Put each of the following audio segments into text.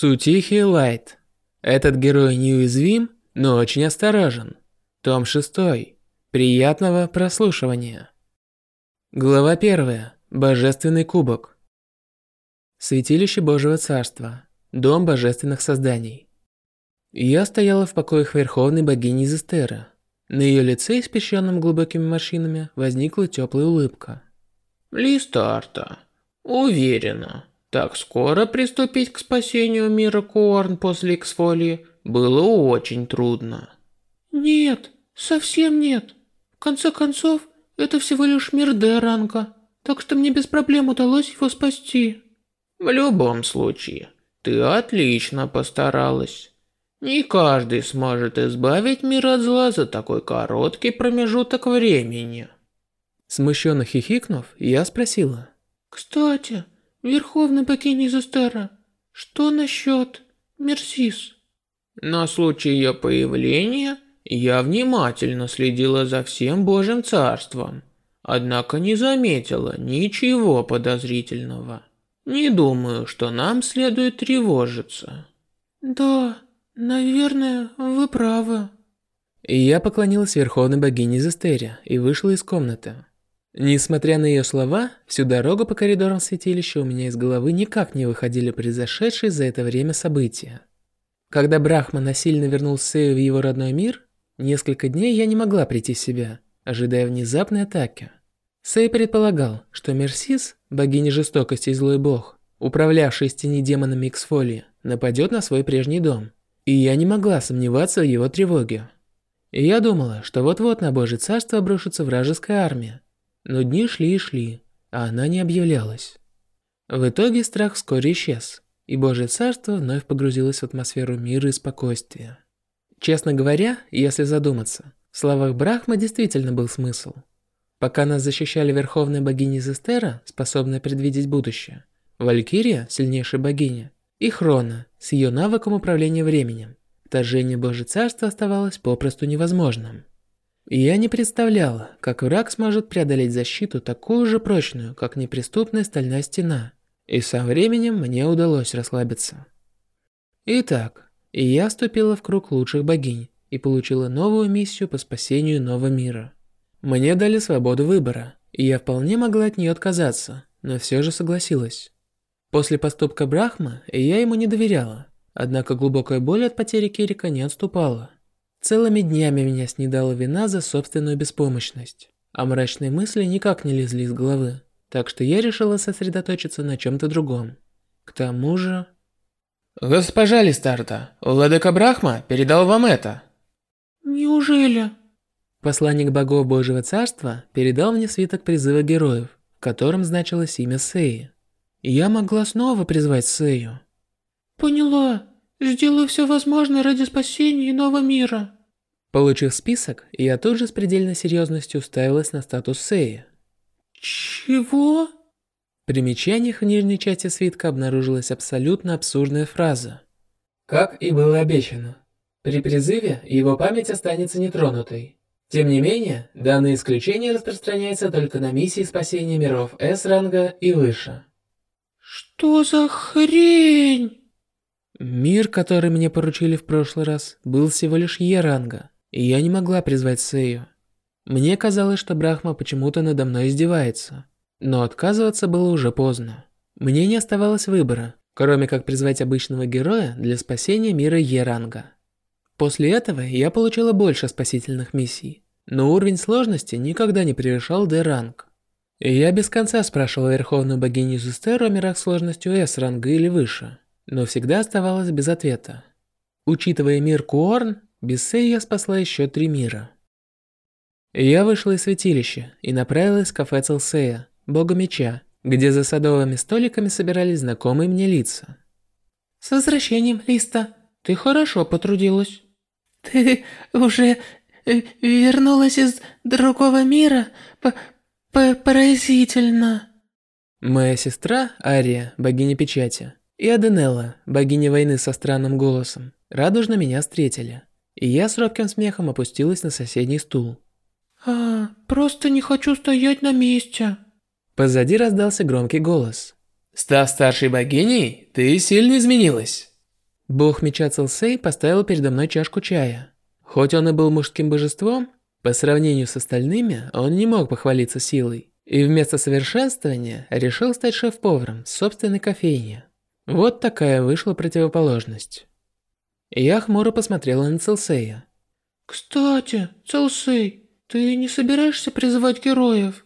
Цутихи Лайт. Этот герой неуязвим, но очень осторожен. Том 6. Приятного прослушивания. Глава 1. Божественный кубок. Святилище Божьего Царства. Дом божественных созданий. Я стояла в покоях Верховной Богини Зестера. На ее лице, испещренном глубокими морщинами, возникла теплая улыбка. Листарта, уверена, так скоро приступить к спасению мира Корн после Эксфолии было очень трудно. Нет, совсем нет. В конце концов, это всего лишь мир Деранга, так что мне без проблем удалось его спасти. В любом случае, ты отлично постаралась. Не каждый сможет избавить мир от зла за такой короткий промежуток времени. Смущенно хихикнув, я спросила. Кстати, Верховный богиня Зестера, что насчет Мерсис? На случай ее появления я внимательно следила за всем Божьим Царством, однако не заметила ничего подозрительного. Не думаю, что нам следует тревожиться. Да, наверное, вы правы. Я поклонилась Верховной Богине Зестере и вышла из комнаты. Несмотря на ее слова, всю дорогу по коридорам святилища у меня из головы никак не выходили произошедшие за это время события. Когда Брахма насильно вернул Сею в его родной мир, несколько дней я не могла прийти в себя, ожидая внезапной атаки. Сей предполагал, что Мерсис, богиня жестокости и злой бог, управлявший из тени демонами Иксфолии, нападет на свой прежний дом. И я не могла сомневаться в его тревоге. И я думала, что вот-вот на Божье царство обрушится вражеская армия, но дни шли и шли, а она не объявлялась. В итоге страх вскоре исчез, и Божье Царство вновь погрузилось в атмосферу мира и спокойствия. Честно говоря, если задуматься, в словах Брахмы действительно был смысл. Пока нас защищали верховная богиня Зестера, способная предвидеть будущее, Валькирия, сильнейшая богиня, и Хрона с ее навыком управления временем, вторжение Божье Царства оставалось попросту невозможным. Я не представляла, как враг сможет преодолеть защиту такую же прочную, как неприступная стальная стена. И со временем мне удалось расслабиться. Итак, я вступила в круг лучших богинь и получила новую миссию по спасению нового мира. Мне дали свободу выбора, и я вполне могла от нее отказаться, но все же согласилась. После поступка Брахма я ему не доверяла, однако глубокая боль от потери Кирика не отступала. Целыми днями меня снедала вина за собственную беспомощность, а мрачные мысли никак не лезли из головы, так что я решила сосредоточиться на чем-то другом. К тому же... Госпожа Листарта, Владыка Брахма передал вам это. Неужели? Посланник богов Божьего Царства передал мне свиток призыва героев, в котором значилось имя Сеи. я могла снова призвать Сею. Поняла. Сделаю все возможное ради спасения иного мира. Получив список, я тут же с предельной серьезностью уставилась на статус Сеи. Чего? В примечаниях в нижней части свитка обнаружилась абсолютно абсурдная фраза. Как и было обещано. При призыве его память останется нетронутой. Тем не менее, данное исключение распространяется только на миссии спасения миров С-ранга и выше. Что за хрень? Мир, который мне поручили в прошлый раз, был всего лишь Е-ранга, и я не могла призвать Сею. Мне казалось, что Брахма почему-то надо мной издевается, но отказываться было уже поздно. Мне не оставалось выбора, кроме как призвать обычного героя для спасения мира Е-ранга. После этого я получила больше спасительных миссий, но уровень сложности никогда не превышал D-ранг. И я без конца спрашивала Верховную Богиню Зустеру о мирах сложностью S-ранга или выше но всегда оставалась без ответа. Учитывая мир Куорн, без Сэй я спасла еще три мира. Я вышла из святилища и направилась в кафе Целсея, бога меча, где за садовыми столиками собирались знакомые мне лица. «С возвращением, Листа! Ты хорошо потрудилась!» «Ты уже э, вернулась из другого мира? П -п Поразительно!» Моя сестра, Ария, богиня печати, и Аденелла, богиня войны со странным голосом, радужно меня встретили. И я с робким смехом опустилась на соседний стул. «А, просто не хочу стоять на месте». Позади раздался громкий голос. «Став старшей богиней, ты сильно изменилась». Бог меча Целсей поставил передо мной чашку чая. Хоть он и был мужским божеством, по сравнению с остальными он не мог похвалиться силой. И вместо совершенствования решил стать шеф-поваром в собственной кофейне. Вот такая вышла противоположность. Я хмуро посмотрела на Целсея. «Кстати, Целсей, ты не собираешься призывать героев?»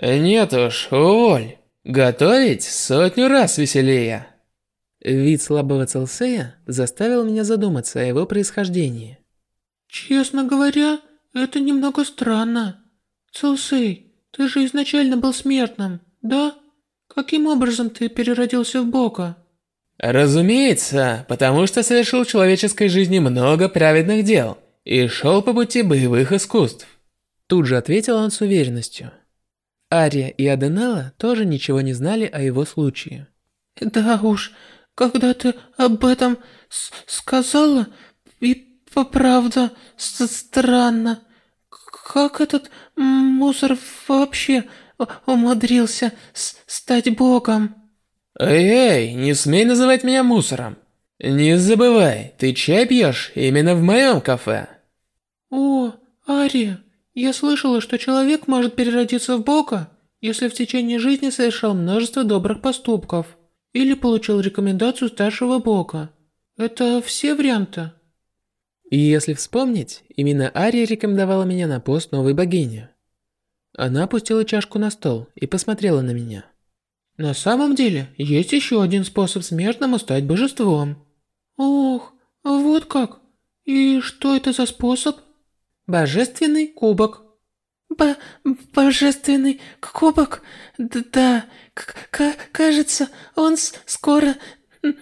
«Нет уж, уволь. Готовить сотню раз веселее». Вид слабого Целсея заставил меня задуматься о его происхождении. «Честно говоря, это немного странно. Целсей, ты же изначально был смертным, да? Каким образом ты переродился в бога?» Разумеется, потому что совершил в человеческой жизни много праведных дел и шел по пути боевых искусств. Тут же ответил он с уверенностью. Ария и Аденала тоже ничего не знали о его случае. «Да уж, когда ты об этом сказала, и правда странно. Как этот мусор вообще умудрился стать богом?» Эй, не смей называть меня мусором. Не забывай, ты чай пьешь именно в моем кафе. О, Ария, я слышала, что человек может переродиться в бога, если в течение жизни совершал множество добрых поступков или получил рекомендацию старшего бога. Это все варианты. И если вспомнить, именно Ария рекомендовала меня на пост новой богини. Она опустила чашку на стол и посмотрела на меня. На самом деле, есть еще один способ смертному стать божеством. Ох, вот как. И что это за способ? Божественный кубок. Б божественный кубок? Д да, к кажется, он скоро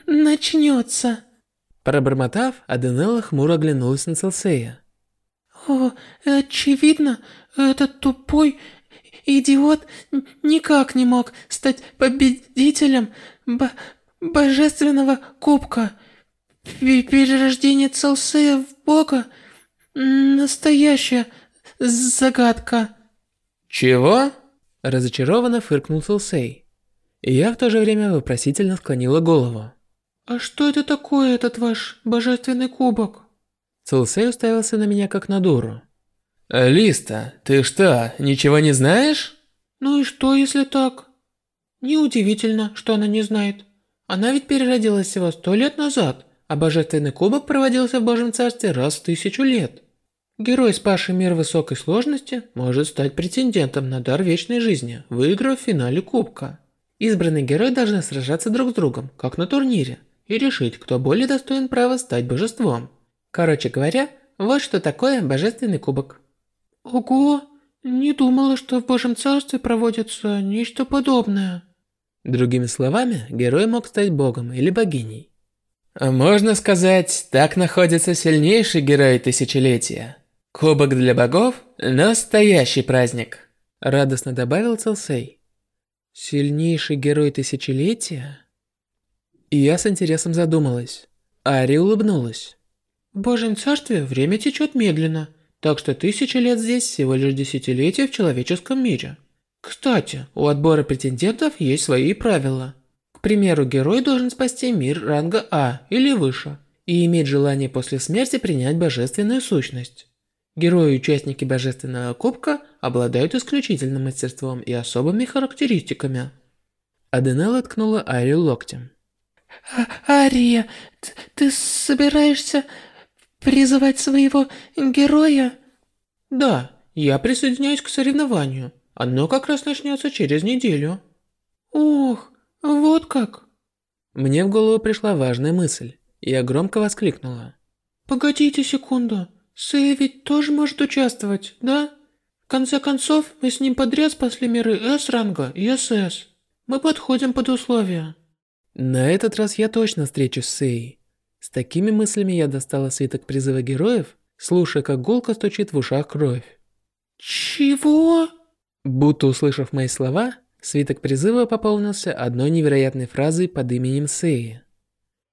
начнется. Пробормотав, Аденелла хмуро оглянулась на Целсея. О, очевидно, этот тупой идиот никак не мог стать победителем б божественного кубка. Перерождение Целсея в бога – настоящая загадка. Чего? Разочарованно фыркнул Целсей. Я в то же время вопросительно склонила голову. «А что это такое, этот ваш божественный кубок?» Целсей уставился на меня как на дуру. Листа, ты что, ничего не знаешь? Ну и что, если так? Неудивительно, что она не знает. Она ведь переродилась всего сто лет назад, а Божественный Кубок проводился в Божьем Царстве раз в тысячу лет. Герой, спасший мир высокой сложности, может стать претендентом на дар вечной жизни, выиграв в финале Кубка. Избранные герои должны сражаться друг с другом, как на турнире, и решить, кто более достоин права стать божеством. Короче говоря, вот что такое Божественный Кубок. Ого, не думала, что в Божьем Царстве проводится нечто подобное. Другими словами, герой мог стать богом или богиней. Можно сказать, так находится сильнейший герой тысячелетия. Кубок для богов – настоящий праздник. Радостно добавил Целсей. Сильнейший герой тысячелетия? И я с интересом задумалась. Ари улыбнулась. В Божьем Царстве время течет медленно – так что тысяча лет здесь всего лишь десятилетия в человеческом мире. Кстати, у отбора претендентов есть свои правила. К примеру, герой должен спасти мир ранга А или выше и иметь желание после смерти принять божественную сущность. Герои и участники Божественного Кубка обладают исключительным мастерством и особыми характеристиками. Аденелла ткнула Арию локтем. А «Ария, ты собираешься Призывать своего героя? Да, я присоединяюсь к соревнованию. Оно как раз начнется через неделю. Ох, вот как. Мне в голову пришла важная мысль. Я громко воскликнула. Погодите секунду. Сэй ведь тоже может участвовать, да? В конце концов, мы с ним подряд спасли миры С-ранга и СС. Мы подходим под условия. На этот раз я точно встречусь с Сэй. С такими мыслями я достала свиток призыва героев, слушая, как гулко стучит в ушах кровь. «Чего?» Будто услышав мои слова, свиток призыва пополнился одной невероятной фразой под именем Сеи.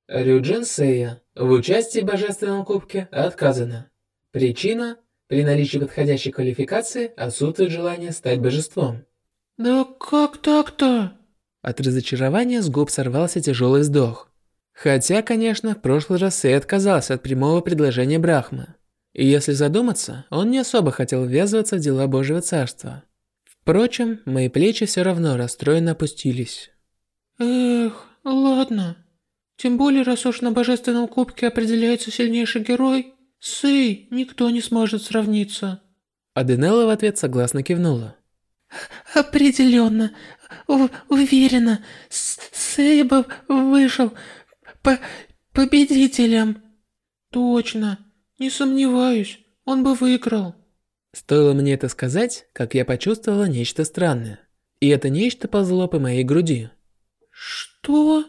Рюджин Сея. В участии в Божественном Кубке отказано. Причина – при наличии подходящей квалификации отсутствует желание стать божеством. «Да как так-то?» От разочарования с губ сорвался тяжелый вздох. Хотя, конечно, в прошлый раз Сэй отказался от прямого предложения Брахмы. И если задуматься, он не особо хотел ввязываться в дела Божьего Царства. Впрочем, мои плечи все равно расстроенно опустились. Эх, ладно. Тем более, раз уж на Божественном Кубке определяется сильнейший герой, Сэй никто не сможет сравниться. Аденелла в ответ согласно кивнула. Определенно, уверена, Сейбов вышел по победителем. Точно, не сомневаюсь, он бы выиграл. Стоило мне это сказать, как я почувствовала нечто странное. И это нечто ползло по моей груди. Что?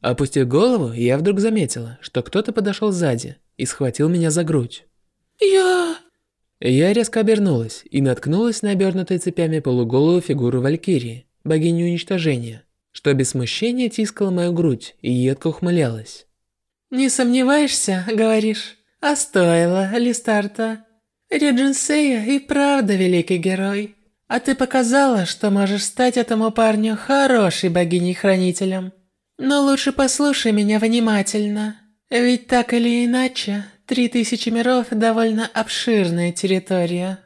Опустив голову, я вдруг заметила, что кто-то подошел сзади и схватил меня за грудь. Я... Я резко обернулась и наткнулась на обернутую цепями полуголую фигуру Валькирии, богини уничтожения, что без смущения тискала мою грудь и едко ухмылялась. «Не сомневаешься, говоришь? А стоило, Листарта. Реджинсея и правда великий герой. А ты показала, что можешь стать этому парню хорошей богиней-хранителем. Но лучше послушай меня внимательно. Ведь так или иначе, три тысячи миров – довольно обширная территория.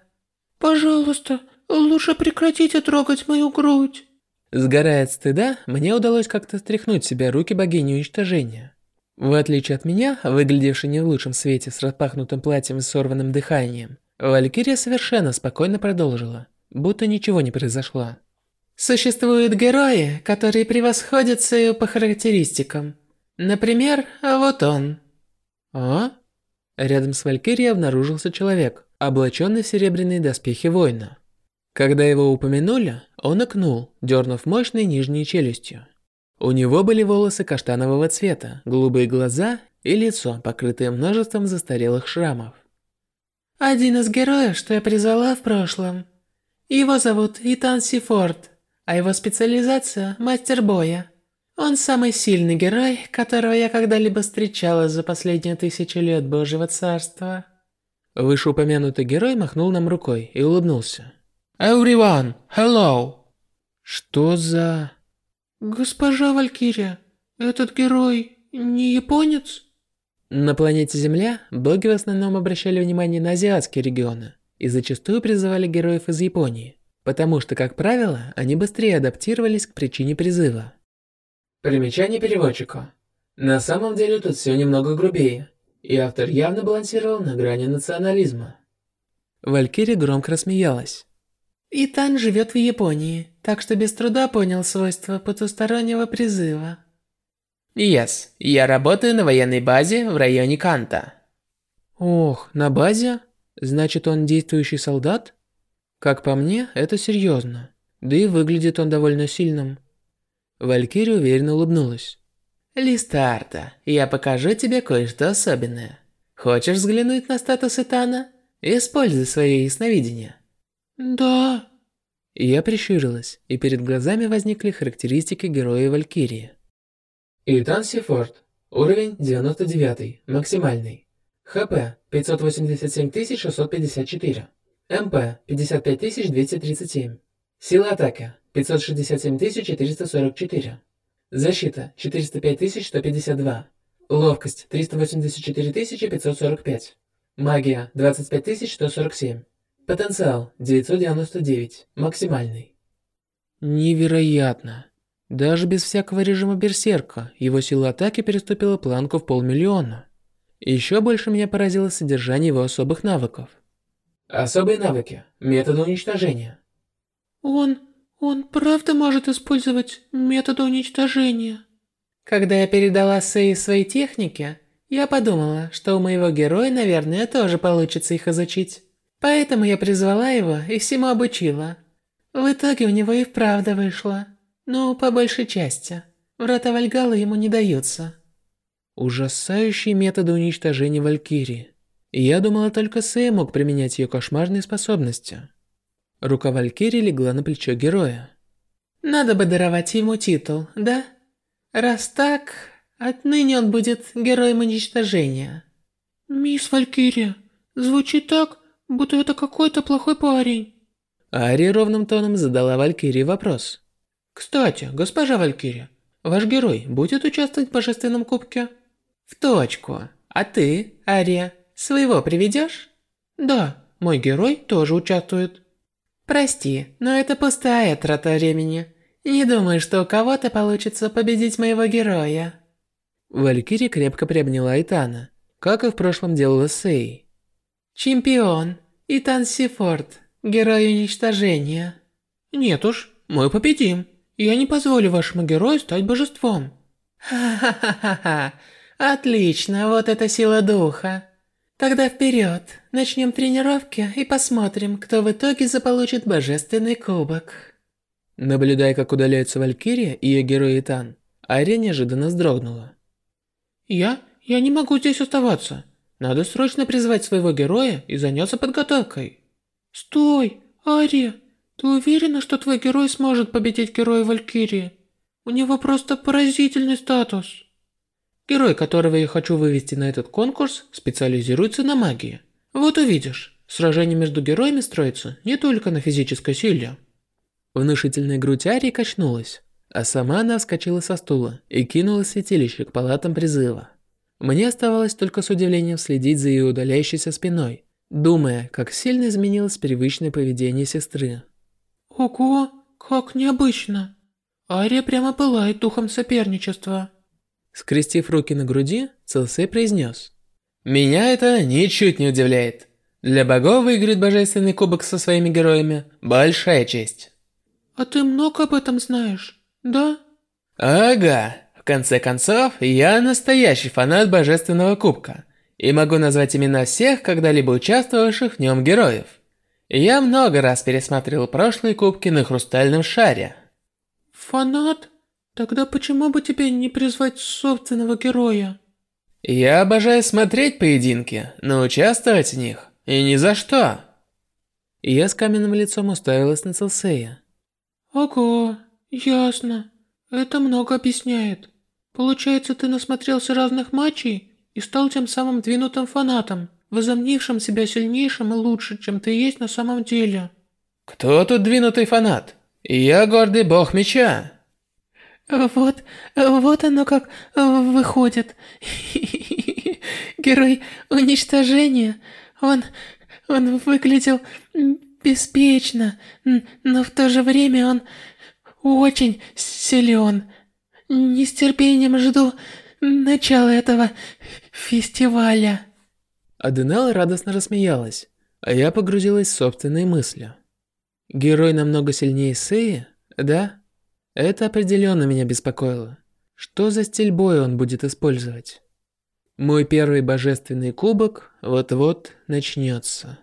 Пожалуйста, лучше прекратите трогать мою грудь. Сгорая от стыда, мне удалось как-то стряхнуть себя руки богини уничтожения. В отличие от меня, выглядевшей не в лучшем свете с распахнутым платьем и сорванным дыханием, Валькирия совершенно спокойно продолжила, будто ничего не произошло. Существуют герои, которые превосходят Сею по характеристикам. Например, вот он. А? Рядом с Валькирией обнаружился человек, облаченный в серебряные доспехи воина. Когда его упомянули, он икнул, дернув мощной нижней челюстью. У него были волосы каштанового цвета, голубые глаза и лицо, покрытое множеством застарелых шрамов. Один из героев, что я призвала в прошлом. Его зовут Итан Сифорд, а его специализация – мастер боя. Он самый сильный герой, которого я когда-либо встречала за последние тысячи лет Божьего Царства. Вышеупомянутый герой махнул нам рукой и улыбнулся. Everyone, hello. Что за... Госпожа Валькирия, этот герой не японец? На планете Земля боги в основном обращали внимание на азиатские регионы и зачастую призывали героев из Японии, потому что, как правило, они быстрее адаптировались к причине призыва. Примечание переводчика. На самом деле тут все немного грубее, и автор явно балансировал на грани национализма. Валькирия громко рассмеялась. Итан живет в Японии, так что без труда понял свойства потустороннего призыва. Yes, я работаю на военной базе в районе Канта. Ох, на базе? Значит, он действующий солдат? Как по мне, это серьезно. Да и выглядит он довольно сильным. Валькирия уверенно улыбнулась. Листарта, я покажу тебе кое-что особенное. Хочешь взглянуть на статус Итана? Используй свое ясновидение. Да. Я прищурилась, и перед глазами возникли характеристики героя Валькирии. Итан Сифорд. Уровень 99, максимальный. ХП 587654. МП 55237. Сила атаки 567444. Защита 405152. Ловкость 384545. Магия 25147. Потенциал 999, максимальный. Невероятно. Даже без всякого режима берсерка, его сила атаки переступила планку в полмиллиона. Еще больше меня поразило содержание его особых навыков. Особые навыки. Методы уничтожения. Он... он правда может использовать методы уничтожения? Когда я передала Сэй свои техники, я подумала, что у моего героя, наверное, тоже получится их изучить. Поэтому я призвала его и всему обучила. В итоге у него и вправду вышло. Ну, по большей части. Врата Вальгала ему не даются. Ужасающие методы уничтожения Валькирии. Я думала, только Сэй мог применять ее кошмарные способности. Рука Валькирии легла на плечо героя. Надо бы даровать ему титул, да? Раз так, отныне он будет героем уничтожения. Мисс Валькирия, звучит так, будто это какой-то плохой парень. Ари ровным тоном задала Валькирии вопрос. Кстати, госпожа Валькирия, ваш герой будет участвовать в божественном кубке? В точку. А ты, Ария, своего приведешь? Да, мой герой тоже участвует. Прости, но это пустая трата времени. Не думаю, что у кого-то получится победить моего героя. Валькирия крепко приобняла Итана, как и в прошлом делала Сей. Чемпион, Итан Сифорд, герой уничтожения. Нет уж, мы победим. Я не позволю вашему герою стать божеством. Ха-ха-ха-ха. Отлично, вот это сила духа. Тогда вперед, начнем тренировки и посмотрим, кто в итоге заполучит божественный кубок. Наблюдая, как удаляются Валькирия и ее герой Итан, Ария неожиданно вздрогнула. Я? Я не могу здесь оставаться. Надо срочно призвать своего героя и заняться подготовкой. Стой, Ария! Ты уверена, что твой герой сможет победить героя Валькирии? У него просто поразительный статус. Герой, которого я хочу вывести на этот конкурс, специализируется на магии. Вот увидишь, сражение между героями строится не только на физической силе. Внушительная грудь Арии качнулась, а сама она вскочила со стула и кинула святилище к палатам призыва. Мне оставалось только с удивлением следить за ее удаляющейся спиной, думая, как сильно изменилось привычное поведение сестры. Ого, как необычно. Ария прямо пылает духом соперничества. Скрестив руки на груди, Целсей произнес. «Меня это ничуть не удивляет. Для богов выиграть божественный кубок со своими героями – большая честь». «А ты много об этом знаешь, да?» «Ага. В конце концов, я настоящий фанат божественного кубка. И могу назвать имена всех когда-либо участвовавших в нем героев. Я много раз пересматривал прошлые кубки на хрустальном шаре. «Фанат?» Тогда почему бы тебе не призвать собственного героя? Я обожаю смотреть поединки, но участвовать в них и ни за что. Я с каменным лицом уставилась на Целсея. Ого, ясно. Это много объясняет. Получается, ты насмотрелся разных матчей и стал тем самым двинутым фанатом, возомнившим себя сильнейшим и лучше, чем ты есть на самом деле. Кто тут двинутый фанат? Я гордый бог меча. Вот, вот оно как выходит. Герой уничтожения. Он, он выглядел беспечно, но в то же время он очень силен. Не с терпением жду начала этого фестиваля. Аденал радостно рассмеялась, а я погрузилась в собственные мысли. Герой намного сильнее Сеи, да? Это определенно меня беспокоило. Что за стиль боя он будет использовать? Мой первый божественный кубок вот-вот начнется.